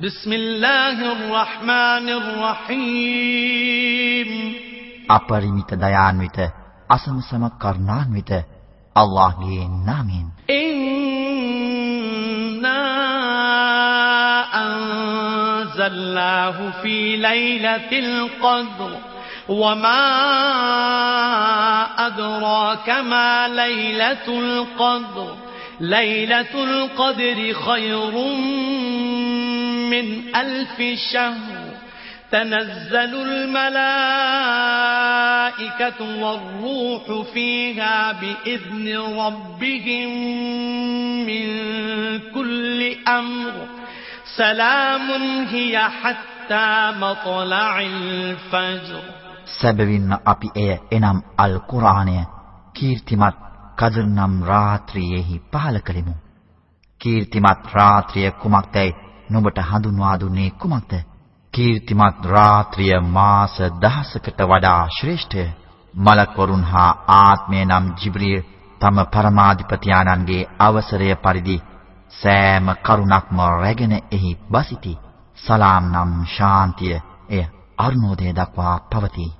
بسم الله الرحمن الرحيم අපරිමිත දයාන්විත අසමසම කරුණාන්විත අල්ලාහ්ගේ නාමයෙන් إنا أنزلناه في ليلة القدر وما أدراك ما ليلة القدر ليلة القدر خير من ألف شهر تنزل الملائكة والروح فيها بإذن ربهم من كل أمر سلام هي حتى مطلع الفجر සැබවින්ම අපි එය එනම් අල් කුර්ආනය කීර්තිමත් කදර් නම් රාත්‍රියේහි පහල කළෙමු. කීර්තිමත් රාත්‍රිය කුමක්දයි නුඹට හඳුන්වා දුන්නේ කුමක්ද? කීර්තිමත් රාත්‍රිය මාස දහසකට වඩා ශ්‍රේෂ්ඨය. මලක් වරුන් හා ආත්මය නම් ජිබ්‍රීල් තම පරමාධිපති ආනන්ගේ අවසරය පරිදි සෑම කරුණක්ම රැගෙන එහි බසිති. සලාම් නම් ශාන්තිය එය අරුණෝදය දක්වා පවතී.